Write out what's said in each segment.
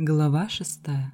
Глава шестая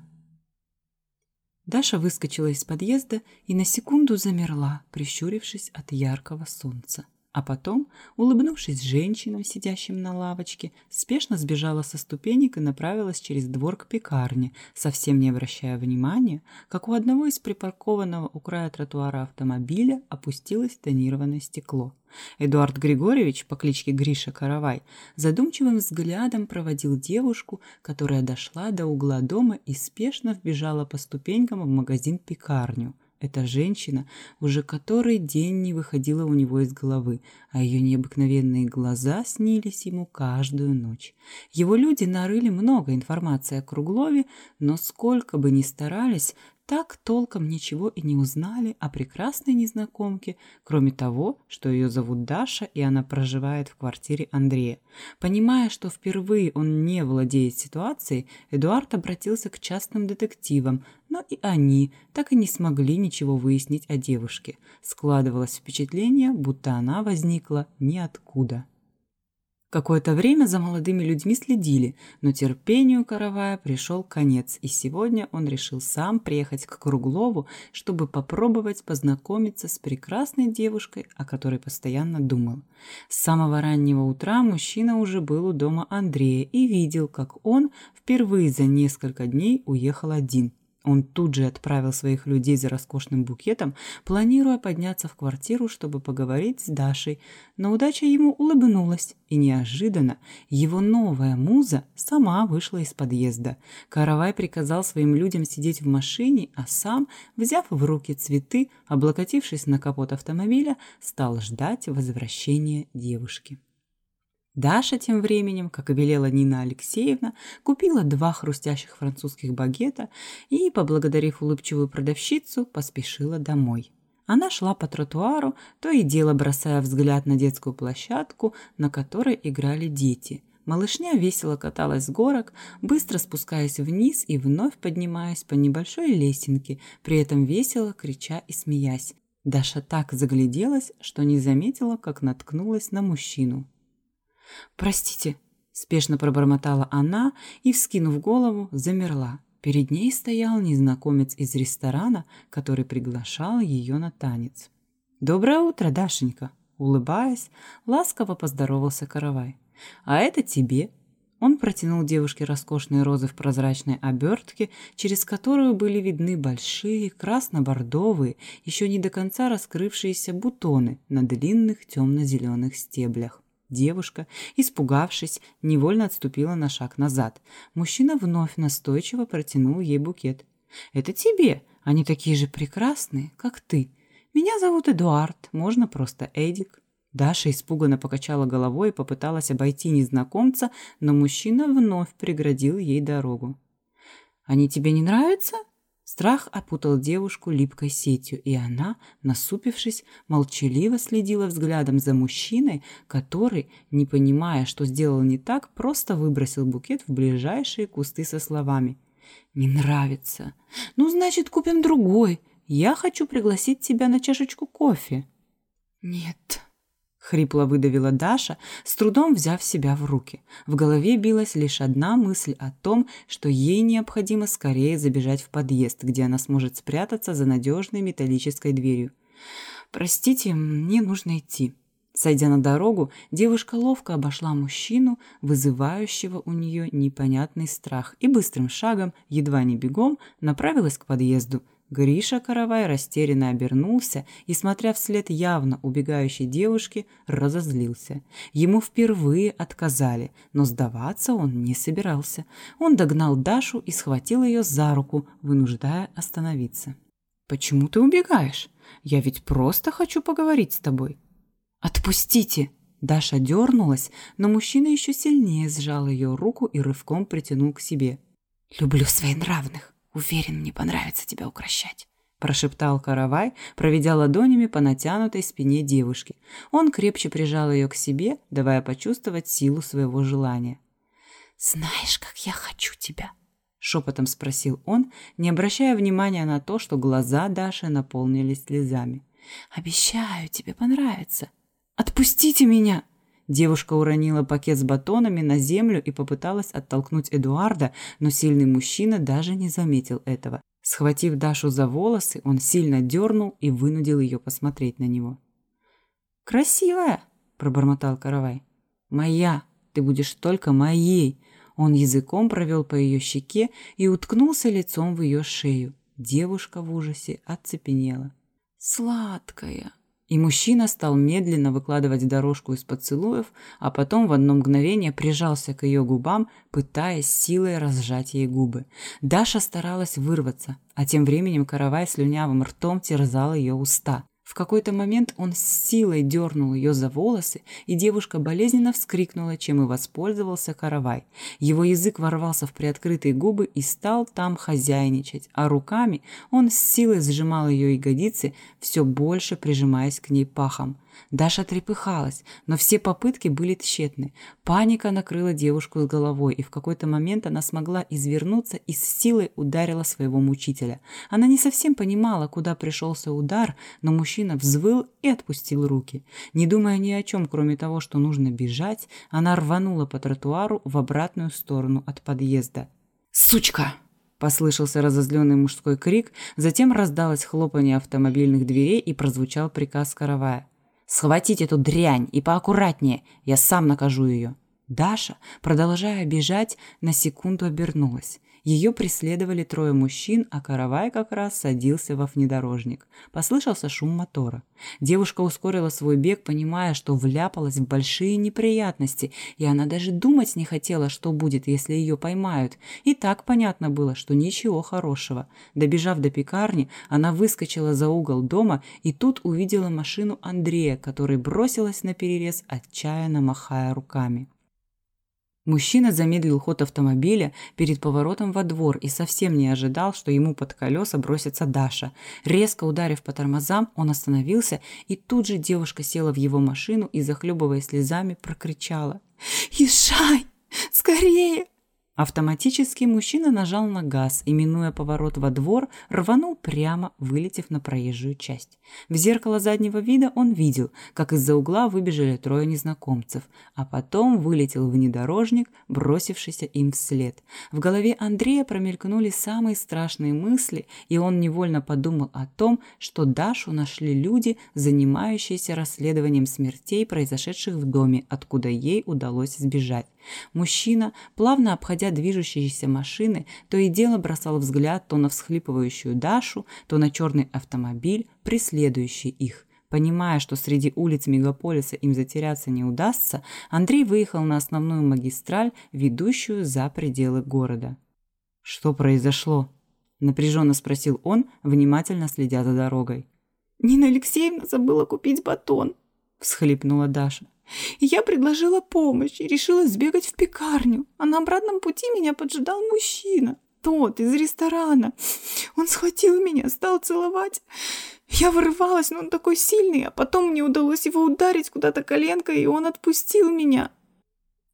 Даша выскочила из подъезда и на секунду замерла, прищурившись от яркого солнца. А потом, улыбнувшись женщинам, сидящим на лавочке, спешно сбежала со ступенек и направилась через двор к пекарне, совсем не обращая внимания, как у одного из припаркованного у края тротуара автомобиля опустилось тонированное стекло. Эдуард Григорьевич по кличке Гриша Каравай задумчивым взглядом проводил девушку, которая дошла до угла дома и спешно вбежала по ступенькам в магазин-пекарню. Эта женщина уже который день не выходила у него из головы, а ее необыкновенные глаза снились ему каждую ночь. Его люди нарыли много информации о Круглове, но сколько бы ни старались, так толком ничего и не узнали о прекрасной незнакомке, кроме того, что ее зовут Даша, и она проживает в квартире Андрея. Понимая, что впервые он не владеет ситуацией, Эдуард обратился к частным детективам, но и они так и не смогли ничего выяснить о девушке. Складывалось впечатление, будто она возникла ниоткуда. Какое-то время за молодыми людьми следили, но терпению Каравая пришел конец, и сегодня он решил сам приехать к Круглову, чтобы попробовать познакомиться с прекрасной девушкой, о которой постоянно думал. С самого раннего утра мужчина уже был у дома Андрея и видел, как он впервые за несколько дней уехал один – он тут же отправил своих людей за роскошным букетом, планируя подняться в квартиру, чтобы поговорить с Дашей. Но удача ему улыбнулась, и неожиданно его новая муза сама вышла из подъезда. Каравай приказал своим людям сидеть в машине, а сам, взяв в руки цветы, облокотившись на капот автомобиля, стал ждать возвращения девушки. Даша тем временем, как и велела Нина Алексеевна, купила два хрустящих французских багета и, поблагодарив улыбчивую продавщицу, поспешила домой. Она шла по тротуару, то и дело бросая взгляд на детскую площадку, на которой играли дети. Малышня весело каталась с горок, быстро спускаясь вниз и вновь поднимаясь по небольшой лесенке, при этом весело крича и смеясь. Даша так загляделась, что не заметила, как наткнулась на мужчину. «Простите», — спешно пробормотала она и, вскинув голову, замерла. Перед ней стоял незнакомец из ресторана, который приглашал ее на танец. «Доброе утро, Дашенька!» Улыбаясь, ласково поздоровался Каравай. «А это тебе!» Он протянул девушке роскошные розы в прозрачной обертке, через которую были видны большие красно-бордовые, еще не до конца раскрывшиеся бутоны на длинных темно-зеленых стеблях. Девушка, испугавшись, невольно отступила на шаг назад. Мужчина вновь настойчиво протянул ей букет. «Это тебе. Они такие же прекрасные, как ты. Меня зовут Эдуард, можно просто Эдик». Даша испуганно покачала головой и попыталась обойти незнакомца, но мужчина вновь преградил ей дорогу. «Они тебе не нравятся?» Страх опутал девушку липкой сетью, и она, насупившись, молчаливо следила взглядом за мужчиной, который, не понимая, что сделал не так, просто выбросил букет в ближайшие кусты со словами «Не нравится. Ну, значит, купим другой. Я хочу пригласить тебя на чашечку кофе». «Нет», Хрипло выдавила Даша, с трудом взяв себя в руки. В голове билась лишь одна мысль о том, что ей необходимо скорее забежать в подъезд, где она сможет спрятаться за надежной металлической дверью. «Простите, мне нужно идти». Сойдя на дорогу, девушка ловко обошла мужчину, вызывающего у нее непонятный страх, и быстрым шагом, едва не бегом, направилась к подъезду – Гриша Каравай растерянно обернулся и, смотря вслед явно убегающей девушки, разозлился. Ему впервые отказали, но сдаваться он не собирался. Он догнал Дашу и схватил ее за руку, вынуждая остановиться. «Почему ты убегаешь? Я ведь просто хочу поговорить с тобой». «Отпустите!» Даша дернулась, но мужчина еще сильнее сжал ее руку и рывком притянул к себе. «Люблю своенравных. Уверен, мне понравится тебя укращать. Прошептал Каравай, проведя ладонями по натянутой спине девушки. Он крепче прижал ее к себе, давая почувствовать силу своего желания. «Знаешь, как я хочу тебя?» Шепотом спросил он, не обращая внимания на то, что глаза Даши наполнились слезами. «Обещаю, тебе понравится. Отпустите меня!» Девушка уронила пакет с батонами на землю и попыталась оттолкнуть Эдуарда, но сильный мужчина даже не заметил этого. Схватив Дашу за волосы, он сильно дернул и вынудил ее посмотреть на него. «Красивая!» – пробормотал Каравай. «Моя! Ты будешь только моей!» Он языком провел по ее щеке и уткнулся лицом в ее шею. Девушка в ужасе оцепенела. «Сладкая!» И мужчина стал медленно выкладывать дорожку из поцелуев, а потом в одно мгновение прижался к ее губам, пытаясь силой разжать ей губы. Даша старалась вырваться, а тем временем каравай слюнявым ртом терзал ее уста. В какой-то момент он с силой дернул ее за волосы, и девушка болезненно вскрикнула, чем и воспользовался каравай. Его язык ворвался в приоткрытые губы и стал там хозяйничать, а руками он с силой сжимал ее ягодицы, все больше прижимаясь к ней пахом. Даша трепыхалась, но все попытки были тщетны. Паника накрыла девушку с головой, и в какой-то момент она смогла извернуться и с силой ударила своего мучителя. Она не совсем понимала, куда пришелся удар, но мужчина взвыл и отпустил руки. Не думая ни о чем, кроме того, что нужно бежать, она рванула по тротуару в обратную сторону от подъезда. «Сучка!» Послышался разозленный мужской крик, затем раздалось хлопанье автомобильных дверей и прозвучал приказ каравая. Схватить эту дрянь и поаккуратнее, я сам накажу ее. Даша, продолжая бежать, на секунду обернулась. Ее преследовали трое мужчин, а каравай как раз садился во внедорожник. Послышался шум мотора. Девушка ускорила свой бег, понимая, что вляпалась в большие неприятности, и она даже думать не хотела, что будет, если ее поймают. И так понятно было, что ничего хорошего. Добежав до пекарни, она выскочила за угол дома и тут увидела машину Андрея, который бросилась на перерез, отчаянно махая руками. Мужчина замедлил ход автомобиля перед поворотом во двор и совсем не ожидал, что ему под колеса бросится Даша. Резко ударив по тормозам, он остановился, и тут же девушка села в его машину и, захлебывая слезами, прокричала. «Езжай! Скорее! Автоматически мужчина нажал на газ и, минуя поворот во двор, рванул прямо, вылетев на проезжую часть. В зеркало заднего вида он видел, как из-за угла выбежали трое незнакомцев, а потом вылетел внедорожник, бросившийся им вслед. В голове Андрея промелькнули самые страшные мысли, и он невольно подумал о том, что Дашу нашли люди, занимающиеся расследованием смертей, произошедших в доме, откуда ей удалось сбежать. Мужчина, плавно обходя движущиеся машины, то и дело бросал взгляд то на всхлипывающую Дашу, то на черный автомобиль, преследующий их. Понимая, что среди улиц мегаполиса им затеряться не удастся, Андрей выехал на основную магистраль, ведущую за пределы города. «Что произошло?» – напряженно спросил он, внимательно следя за дорогой. «Нина Алексеевна забыла купить батон», – всхлипнула Даша. Я предложила помощь и решила сбегать в пекарню, а на обратном пути меня поджидал мужчина, тот из ресторана. Он схватил меня, стал целовать. Я вырывалась, но он такой сильный, а потом мне удалось его ударить куда-то коленкой, и он отпустил меня.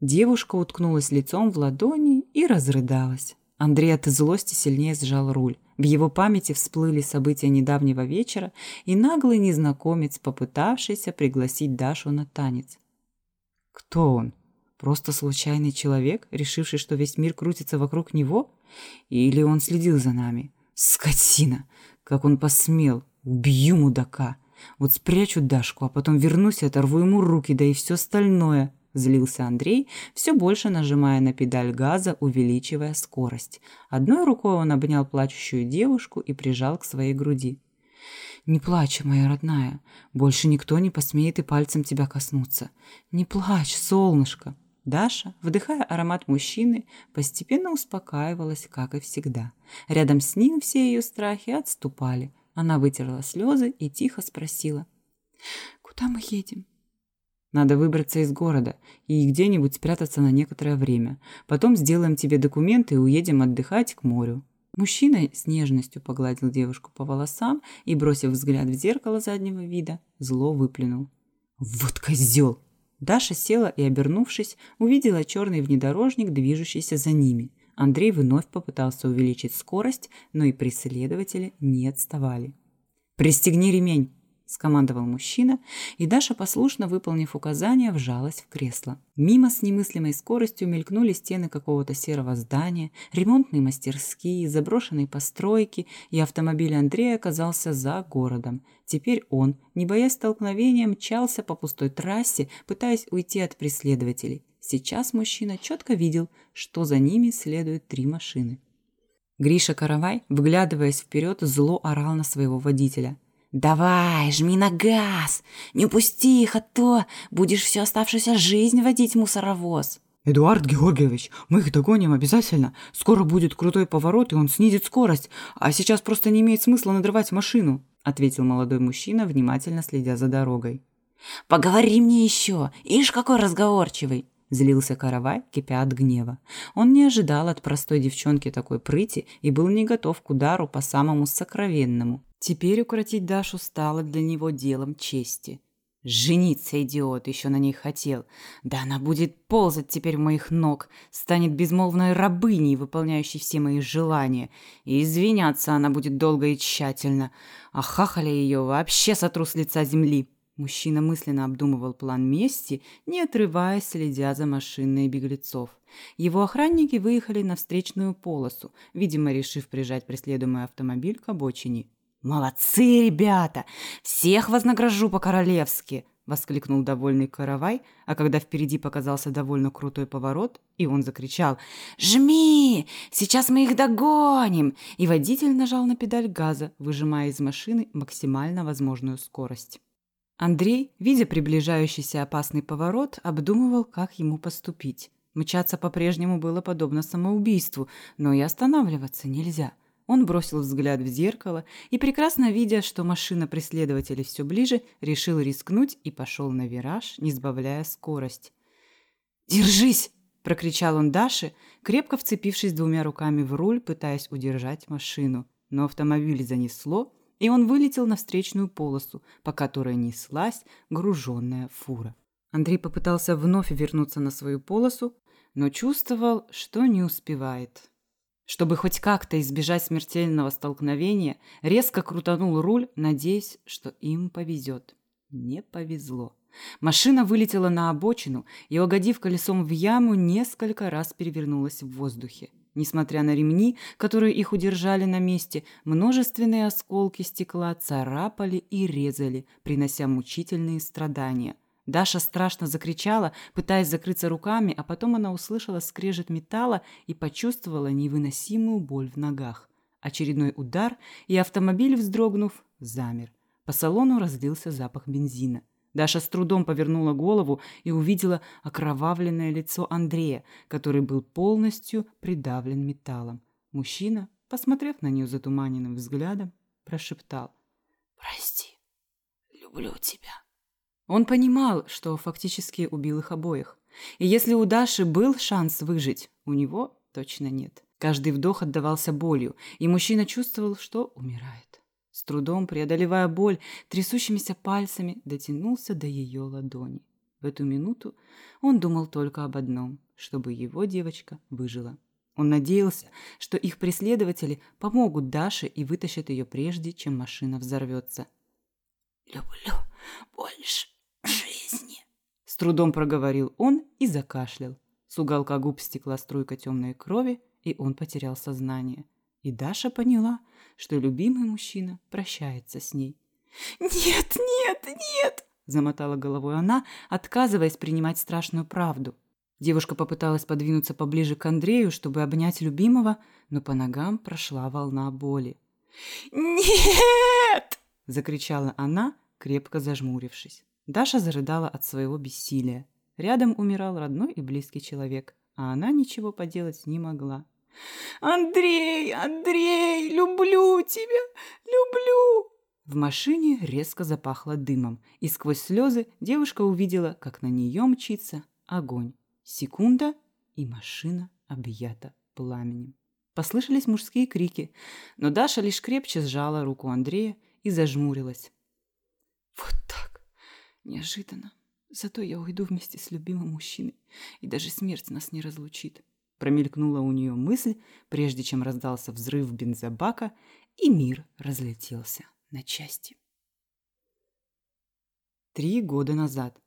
Девушка уткнулась лицом в ладони и разрыдалась. Андрей от злости сильнее сжал руль. В его памяти всплыли события недавнего вечера и наглый незнакомец, попытавшийся пригласить Дашу на танец. Кто он? Просто случайный человек, решивший, что весь мир крутится вокруг него? Или он следил за нами? Скотина! Как он посмел! Убью мудака! Вот спрячу Дашку, а потом вернусь и оторву ему руки, да и все остальное. Злился Андрей, все больше нажимая на педаль газа, увеличивая скорость. Одной рукой он обнял плачущую девушку и прижал к своей груди. Не плачь, моя родная. Больше никто не посмеет и пальцем тебя коснуться. Не плачь, солнышко. Даша, вдыхая аромат мужчины, постепенно успокаивалась, как и всегда. Рядом с ним все ее страхи отступали. Она вытерла слезы и тихо спросила. «Куда мы едем?» «Надо выбраться из города и где-нибудь спрятаться на некоторое время. Потом сделаем тебе документы и уедем отдыхать к морю. Мужчина с нежностью погладил девушку по волосам и, бросив взгляд в зеркало заднего вида, зло выплюнул. «Вот козел!» Даша села и, обернувшись, увидела черный внедорожник, движущийся за ними. Андрей вновь попытался увеличить скорость, но и преследователи не отставали. «Пристегни ремень!» – скомандовал мужчина, и Даша, послушно выполнив указание, вжалась в кресло. Мимо с немыслимой скоростью мелькнули стены какого-то серого здания, ремонтные мастерские, заброшенные постройки, и автомобиль Андрея оказался за городом. Теперь он, не боясь столкновения, мчался по пустой трассе, пытаясь уйти от преследователей. Сейчас мужчина четко видел, что за ними следуют три машины. Гриша Каравай, вглядываясь вперед, зло орал на своего водителя – «Давай, жми на газ! Не упусти их, а то будешь всю оставшуюся жизнь водить мусоровоз!» «Эдуард Георгиевич, мы их догоним обязательно. Скоро будет крутой поворот, и он снизит скорость. А сейчас просто не имеет смысла надрывать машину», — ответил молодой мужчина, внимательно следя за дорогой. «Поговори мне еще! Ишь, какой разговорчивый!» — злился Каравай, кипя от гнева. Он не ожидал от простой девчонки такой прыти и был не готов к удару по самому сокровенному. Теперь укротить Дашу стало для него делом чести. Жениться, идиот, еще на ней хотел. Да она будет ползать теперь в моих ног, станет безмолвной рабыней, выполняющей все мои желания. И извиняться она будет долго и тщательно. А хахаля ее вообще сотру с лица земли. Мужчина мысленно обдумывал план мести, не отрываясь, следя за машиной беглецов. Его охранники выехали на встречную полосу, видимо, решив прижать преследуемый автомобиль к обочине. «Молодцы, ребята! Всех вознагражу по-королевски!» — воскликнул довольный каравай, а когда впереди показался довольно крутой поворот, и он закричал «Жми! Сейчас мы их догоним!» И водитель нажал на педаль газа, выжимая из машины максимально возможную скорость. Андрей, видя приближающийся опасный поворот, обдумывал, как ему поступить. Мчаться по-прежнему было подобно самоубийству, но и останавливаться нельзя. Он бросил взгляд в зеркало и, прекрасно видя, что машина преследователей все ближе, решил рискнуть и пошел на вираж, не сбавляя скорость. «Держись!» – прокричал он Даше, крепко вцепившись двумя руками в руль, пытаясь удержать машину. Но автомобиль занесло, и он вылетел на встречную полосу, по которой неслась груженная фура. Андрей попытался вновь вернуться на свою полосу, но чувствовал, что не успевает. Чтобы хоть как-то избежать смертельного столкновения, резко крутанул руль, надеясь, что им повезет. Не повезло. Машина вылетела на обочину и, угодив колесом в яму, несколько раз перевернулась в воздухе. Несмотря на ремни, которые их удержали на месте, множественные осколки стекла царапали и резали, принося мучительные страдания – Даша страшно закричала, пытаясь закрыться руками, а потом она услышала скрежет металла и почувствовала невыносимую боль в ногах. Очередной удар, и автомобиль, вздрогнув, замер. По салону разлился запах бензина. Даша с трудом повернула голову и увидела окровавленное лицо Андрея, который был полностью придавлен металлом. Мужчина, посмотрев на нее затуманенным взглядом, прошептал «Прости, люблю тебя». Он понимал, что фактически убил их обоих. И если у Даши был шанс выжить, у него точно нет. Каждый вдох отдавался болью, и мужчина чувствовал, что умирает. С трудом, преодолевая боль, трясущимися пальцами дотянулся до ее ладони. В эту минуту он думал только об одном, чтобы его девочка выжила. Он надеялся, что их преследователи помогут Даше и вытащат ее прежде, чем машина взорвется. «Люблю больше жизни. С трудом проговорил он и закашлял. С уголка губ стекла струйка темной крови, и он потерял сознание. И Даша поняла, что любимый мужчина прощается с ней. «Нет, нет, нет!» – замотала головой она, отказываясь принимать страшную правду. Девушка попыталась подвинуться поближе к Андрею, чтобы обнять любимого, но по ногам прошла волна боли. «Нет!» – закричала она, крепко зажмурившись. Даша зарыдала от своего бессилия. Рядом умирал родной и близкий человек, а она ничего поделать не могла. «Андрей, Андрей, люблю тебя, люблю!» В машине резко запахло дымом, и сквозь слезы девушка увидела, как на нее мчится огонь. Секунда, и машина объята пламенем. Послышались мужские крики, но Даша лишь крепче сжала руку Андрея и зажмурилась. «Вот так!» Неожиданно. Зато я уйду вместе с любимым мужчиной, и даже смерть нас не разлучит. Промелькнула у нее мысль, прежде чем раздался взрыв бензобака, и мир разлетелся на части. Три года назад.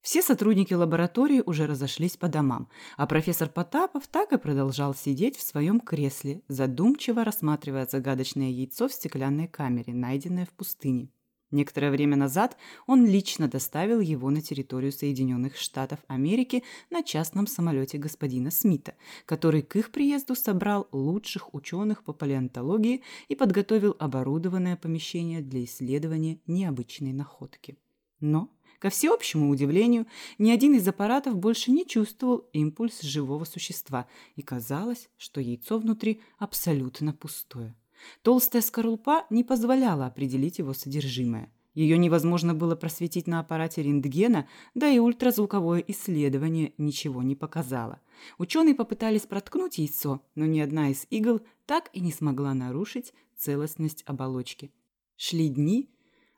Все сотрудники лаборатории уже разошлись по домам, а профессор Потапов так и продолжал сидеть в своем кресле, задумчиво рассматривая загадочное яйцо в стеклянной камере, найденное в пустыне. Некоторое время назад он лично доставил его на территорию Соединенных Штатов Америки на частном самолете господина Смита, который к их приезду собрал лучших ученых по палеонтологии и подготовил оборудованное помещение для исследования необычной находки. Но, ко всеобщему удивлению, ни один из аппаратов больше не чувствовал импульс живого существа, и казалось, что яйцо внутри абсолютно пустое. Толстая скорлупа не позволяла определить его содержимое. Ее невозможно было просветить на аппарате рентгена, да и ультразвуковое исследование ничего не показало. Ученые попытались проткнуть яйцо, но ни одна из игл так и не смогла нарушить целостность оболочки. Шли дни,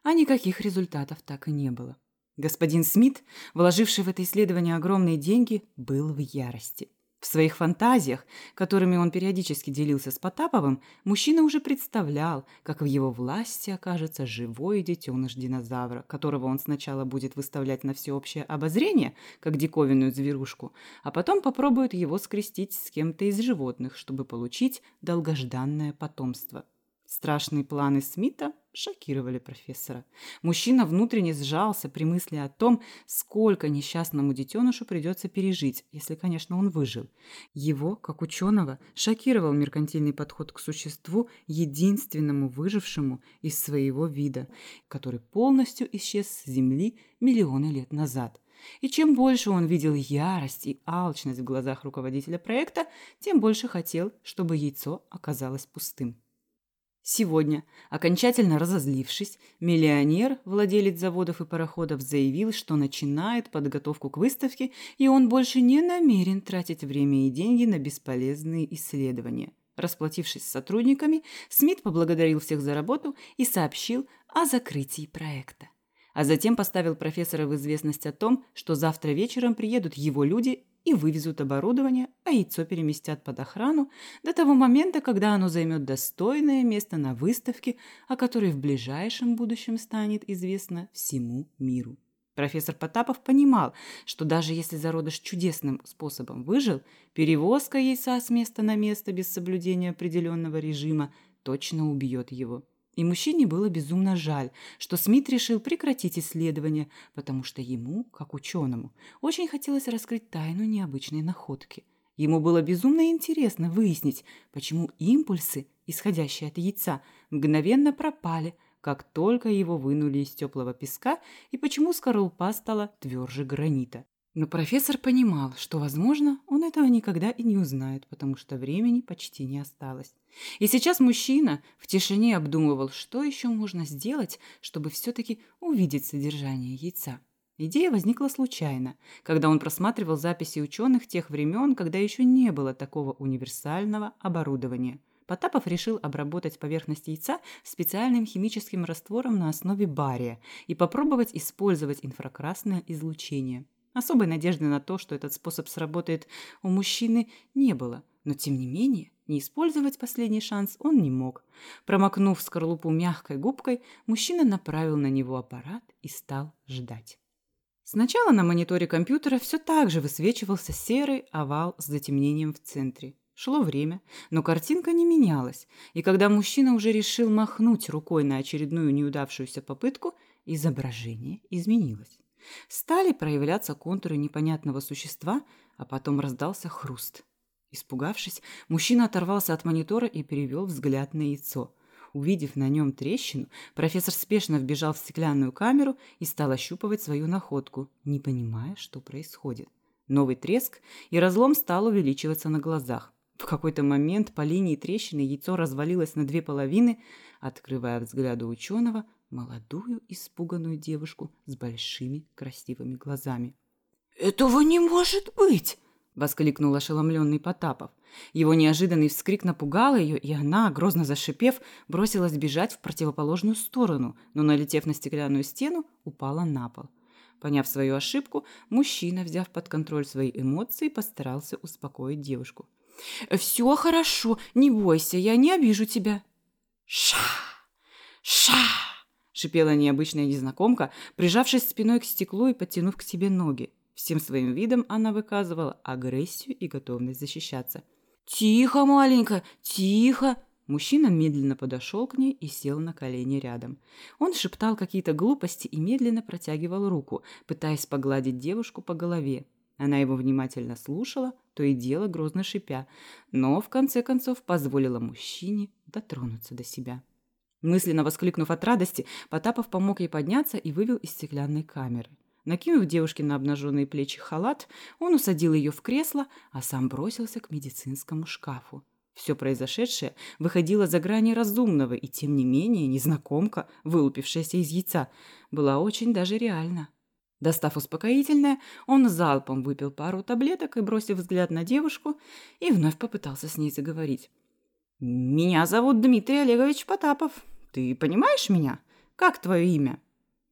а никаких результатов так и не было. Господин Смит, вложивший в это исследование огромные деньги, был в ярости. В своих фантазиях, которыми он периодически делился с Потаповым, мужчина уже представлял, как в его власти окажется живой детеныш динозавра, которого он сначала будет выставлять на всеобщее обозрение, как диковинную зверушку, а потом попробует его скрестить с кем-то из животных, чтобы получить долгожданное потомство. Страшные планы Смита шокировали профессора. Мужчина внутренне сжался при мысли о том, сколько несчастному детенышу придется пережить, если, конечно, он выжил. Его, как ученого, шокировал меркантильный подход к существу, единственному выжившему из своего вида, который полностью исчез с Земли миллионы лет назад. И чем больше он видел ярость и алчность в глазах руководителя проекта, тем больше хотел, чтобы яйцо оказалось пустым. Сегодня, окончательно разозлившись, миллионер, владелец заводов и пароходов, заявил, что начинает подготовку к выставке, и он больше не намерен тратить время и деньги на бесполезные исследования. Расплатившись с сотрудниками, Смит поблагодарил всех за работу и сообщил о закрытии проекта. А затем поставил профессора в известность о том, что завтра вечером приедут его люди и вывезут оборудование, а яйцо переместят под охрану до того момента, когда оно займет достойное место на выставке, о которой в ближайшем будущем станет известно всему миру. Профессор Потапов понимал, что даже если зародыш чудесным способом выжил, перевозка яйца с места на место без соблюдения определенного режима точно убьет его. И мужчине было безумно жаль, что Смит решил прекратить исследование, потому что ему, как ученому, очень хотелось раскрыть тайну необычной находки. Ему было безумно интересно выяснить, почему импульсы, исходящие от яйца, мгновенно пропали, как только его вынули из теплого песка, и почему скорлупа стала тверже гранита. Но профессор понимал, что, возможно, он этого никогда и не узнает, потому что времени почти не осталось. И сейчас мужчина в тишине обдумывал, что еще можно сделать, чтобы все-таки увидеть содержание яйца. Идея возникла случайно, когда он просматривал записи ученых тех времен, когда еще не было такого универсального оборудования. Потапов решил обработать поверхность яйца специальным химическим раствором на основе бария и попробовать использовать инфракрасное излучение. Особой надежды на то, что этот способ сработает у мужчины, не было. Но, тем не менее, не использовать последний шанс он не мог. Промокнув скорлупу мягкой губкой, мужчина направил на него аппарат и стал ждать. Сначала на мониторе компьютера все так же высвечивался серый овал с затемнением в центре. Шло время, но картинка не менялась, и когда мужчина уже решил махнуть рукой на очередную неудавшуюся попытку, изображение изменилось. Стали проявляться контуры непонятного существа, а потом раздался хруст. Испугавшись, мужчина оторвался от монитора и перевел взгляд на яйцо. Увидев на нем трещину, профессор спешно вбежал в стеклянную камеру и стал ощупывать свою находку, не понимая, что происходит. Новый треск, и разлом стал увеличиваться на глазах. В какой-то момент по линии трещины яйцо развалилось на две половины, открывая взгляду ученого молодую испуганную девушку с большими красивыми глазами. «Этого не может быть!» — воскликнул ошеломленный Потапов. Его неожиданный вскрик напугал ее, и она, грозно зашипев, бросилась бежать в противоположную сторону, но, налетев на стеклянную стену, упала на пол. Поняв свою ошибку, мужчина, взяв под контроль свои эмоции, постарался успокоить девушку. «Все хорошо, не бойся, я не обижу тебя». «Ша! Ша!» Шипела необычная незнакомка, прижавшись спиной к стеклу и подтянув к себе ноги. Всем своим видом она выказывала агрессию и готовность защищаться. «Тихо, маленькая, тихо!» Мужчина медленно подошел к ней и сел на колени рядом. Он шептал какие-то глупости и медленно протягивал руку, пытаясь погладить девушку по голове. Она его внимательно слушала, то и дело грозно шипя, но в конце концов позволила мужчине дотронуться до себя. Мысленно воскликнув от радости, Потапов помог ей подняться и вывел из стеклянной камеры. Накинув девушке на обнаженные плечи халат, он усадил ее в кресло, а сам бросился к медицинскому шкафу. Все произошедшее выходило за грани разумного, и тем не менее незнакомка, вылупившаяся из яйца, была очень даже реальна. Достав успокоительное, он залпом выпил пару таблеток и, бросив взгляд на девушку, и вновь попытался с ней заговорить. «Меня зовут Дмитрий Олегович Потапов. Ты понимаешь меня? Как твое имя?»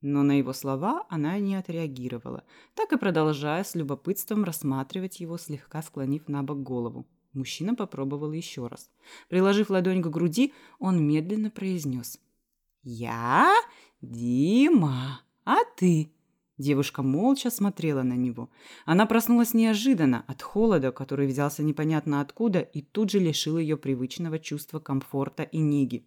Но на его слова она не отреагировала, так и продолжая с любопытством рассматривать его, слегка склонив на бок голову. Мужчина попробовал еще раз. Приложив ладонь к груди, он медленно произнес. «Я Дима, а ты?» Девушка молча смотрела на него. Она проснулась неожиданно от холода, который взялся непонятно откуда и тут же лишил ее привычного чувства комфорта и неги.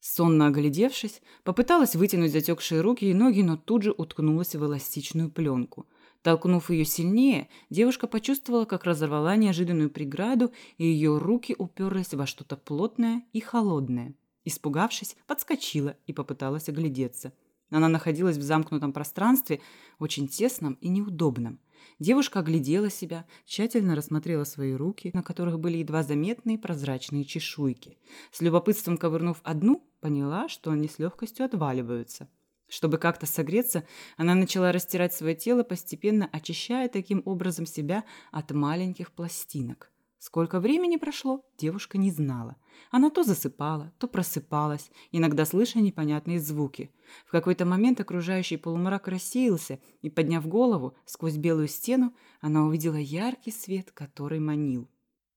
Сонно оглядевшись, попыталась вытянуть затекшие руки и ноги, но тут же уткнулась в эластичную пленку. Толкнув ее сильнее, девушка почувствовала, как разорвала неожиданную преграду, и ее руки уперлись во что-то плотное и холодное. Испугавшись, подскочила и попыталась оглядеться. Она находилась в замкнутом пространстве, очень тесном и неудобном. Девушка оглядела себя, тщательно рассмотрела свои руки, на которых были едва заметные прозрачные чешуйки. С любопытством ковырнув одну, поняла, что они с легкостью отваливаются. Чтобы как-то согреться, она начала растирать свое тело, постепенно очищая таким образом себя от маленьких пластинок. Сколько времени прошло, девушка не знала. Она то засыпала, то просыпалась, иногда слыша непонятные звуки. В какой-то момент окружающий полумрак рассеялся, и, подняв голову сквозь белую стену, она увидела яркий свет, который манил.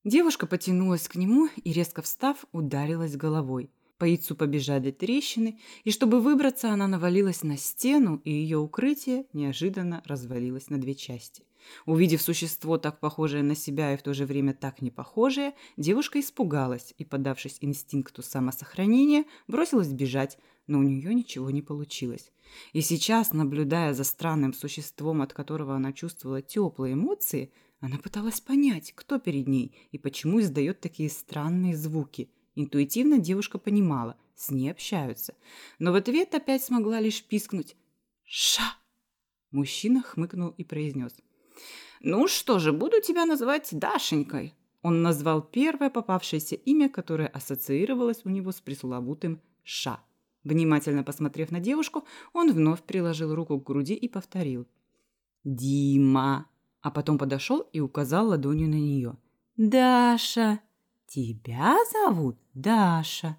Девушка потянулась к нему и, резко встав, ударилась головой. По яйцу побежали трещины, и чтобы выбраться, она навалилась на стену, и ее укрытие неожиданно развалилось на две части. Увидев существо, так похожее на себя и в то же время так не похожее, девушка испугалась и, поддавшись инстинкту самосохранения, бросилась бежать, но у нее ничего не получилось. И сейчас, наблюдая за странным существом, от которого она чувствовала теплые эмоции, она пыталась понять, кто перед ней и почему издает такие странные звуки. Интуитивно девушка понимала, с ней общаются, но в ответ опять смогла лишь пискнуть «Ша!». Мужчина хмыкнул и произнес – «Ну что же, буду тебя называть Дашенькой». Он назвал первое попавшееся имя, которое ассоциировалось у него с пресловутым «Ша». Внимательно посмотрев на девушку, он вновь приложил руку к груди и повторил «Дима», а потом подошел и указал ладонью на нее. «Даша, тебя зовут Даша?»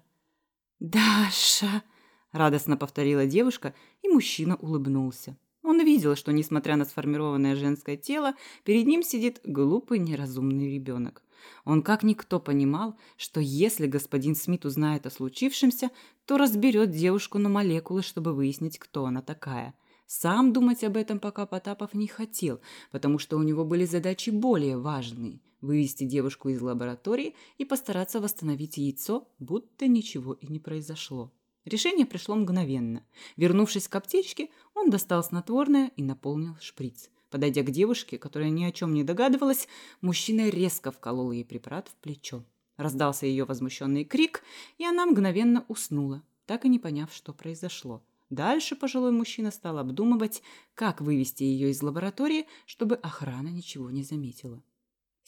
«Даша», — радостно повторила девушка, и мужчина улыбнулся. Он видел, что, несмотря на сформированное женское тело, перед ним сидит глупый неразумный ребенок. Он как никто понимал, что если господин Смит узнает о случившемся, то разберет девушку на молекулы, чтобы выяснить, кто она такая. Сам думать об этом пока Потапов не хотел, потому что у него были задачи более важные – вывести девушку из лаборатории и постараться восстановить яйцо, будто ничего и не произошло. Решение пришло мгновенно. Вернувшись к аптечке, он достал снотворное и наполнил шприц. Подойдя к девушке, которая ни о чем не догадывалась, мужчина резко вколол ей препарат в плечо. Раздался ее возмущенный крик, и она мгновенно уснула, так и не поняв, что произошло. Дальше пожилой мужчина стал обдумывать, как вывести ее из лаборатории, чтобы охрана ничего не заметила.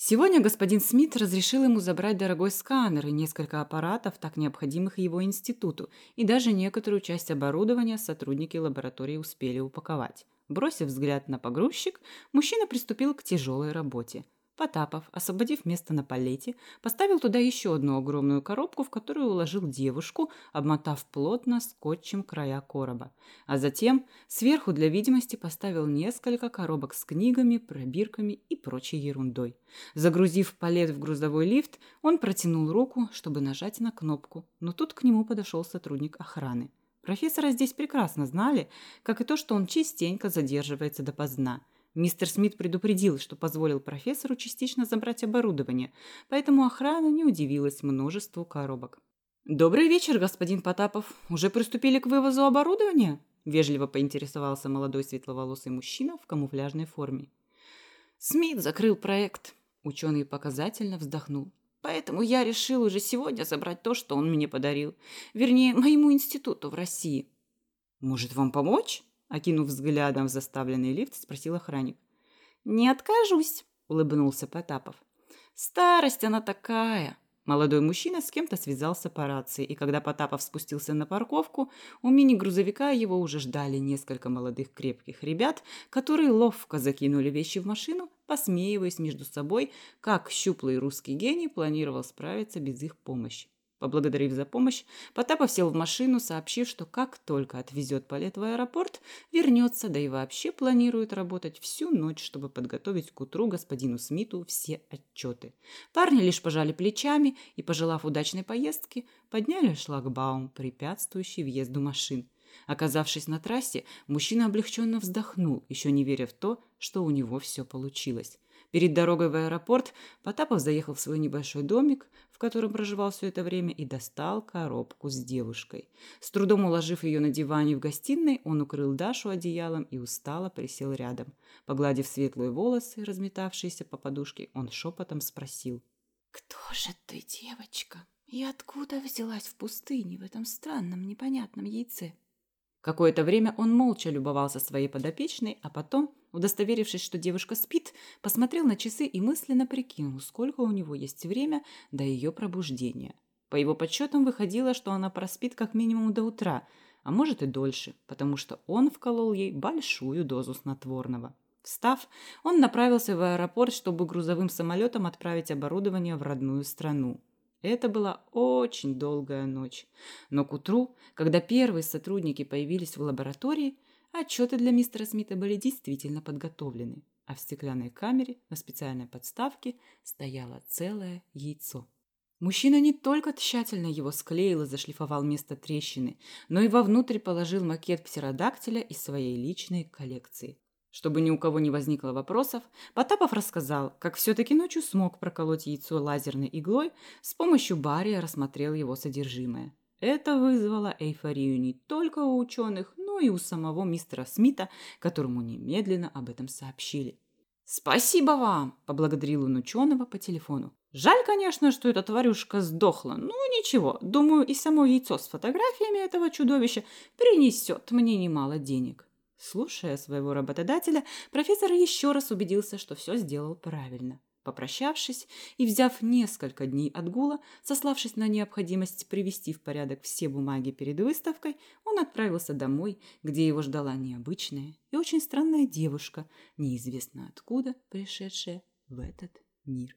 Сегодня господин Смит разрешил ему забрать дорогой сканер и несколько аппаратов, так необходимых его институту, и даже некоторую часть оборудования сотрудники лаборатории успели упаковать. Бросив взгляд на погрузчик, мужчина приступил к тяжелой работе. Потапов, освободив место на палете, поставил туда еще одну огромную коробку, в которую уложил девушку, обмотав плотно скотчем края короба. А затем сверху для видимости поставил несколько коробок с книгами, пробирками и прочей ерундой. Загрузив палет в грузовой лифт, он протянул руку, чтобы нажать на кнопку, но тут к нему подошел сотрудник охраны. Профессора здесь прекрасно знали, как и то, что он частенько задерживается допоздна. Мистер Смит предупредил, что позволил профессору частично забрать оборудование, поэтому охрана не удивилась множеству коробок. «Добрый вечер, господин Потапов. Уже приступили к вывозу оборудования?» – вежливо поинтересовался молодой светловолосый мужчина в камуфляжной форме. Смит закрыл проект. Ученый показательно вздохнул. Поэтому я решил уже сегодня забрать то, что он мне подарил. Вернее, моему институту в России. «Может, вам помочь?» Окинув взглядом в заставленный лифт, спросил охранник. «Не откажусь», — улыбнулся Потапов. «Старость она такая». Молодой мужчина с кем-то связался по рации, и когда Потапов спустился на парковку, у мини-грузовика его уже ждали несколько молодых крепких ребят, которые ловко закинули вещи в машину, посмеиваясь между собой, как щуплый русский гений планировал справиться без их помощи. Поблагодарив за помощь, Потапов сел в машину, сообщив, что как только отвезет Палет в аэропорт, вернется, да и вообще планирует работать всю ночь, чтобы подготовить к утру господину Смиту все отчеты. Парни лишь пожали плечами и, пожелав удачной поездки, подняли шлагбаум, препятствующий въезду машин. Оказавшись на трассе, мужчина облегченно вздохнул, еще не веря в то, что у него все получилось. Перед дорогой в аэропорт Потапов заехал в свой небольшой домик, в котором проживал все это время, и достал коробку с девушкой. С трудом уложив ее на диване в гостиной, он укрыл Дашу одеялом и устало присел рядом. Погладив светлые волосы, разметавшиеся по подушке, он шепотом спросил. «Кто же ты, девочка? И откуда взялась в пустыне в этом странном непонятном яйце?» Какое-то время он молча любовался своей подопечной, а потом, удостоверившись, что девушка спит, посмотрел на часы и мысленно прикинул, сколько у него есть время до ее пробуждения. По его подсчетам выходило, что она проспит как минимум до утра, а может и дольше, потому что он вколол ей большую дозу снотворного. Встав, он направился в аэропорт, чтобы грузовым самолетом отправить оборудование в родную страну. Это была очень долгая ночь. Но к утру, когда первые сотрудники появились в лаборатории, отчеты для мистера Смита были действительно подготовлены, а в стеклянной камере на специальной подставке стояло целое яйцо. Мужчина не только тщательно его склеил и зашлифовал место трещины, но и вовнутрь положил макет птеродактиля из своей личной коллекции. Чтобы ни у кого не возникло вопросов, Потапов рассказал, как все-таки ночью смог проколоть яйцо лазерной иглой, с помощью бария рассмотрел его содержимое. Это вызвало эйфорию не только у ученых, но и у самого мистера Смита, которому немедленно об этом сообщили. «Спасибо вам!» – поблагодарил он ученого по телефону. «Жаль, конечно, что эта тварюшка сдохла. Ну, ничего, думаю, и само яйцо с фотографиями этого чудовища принесет мне немало денег». Слушая своего работодателя, профессор еще раз убедился, что все сделал правильно. Попрощавшись и взяв несколько дней отгула, сославшись на необходимость привести в порядок все бумаги перед выставкой, он отправился домой, где его ждала необычная и очень странная девушка, неизвестно откуда пришедшая в этот мир.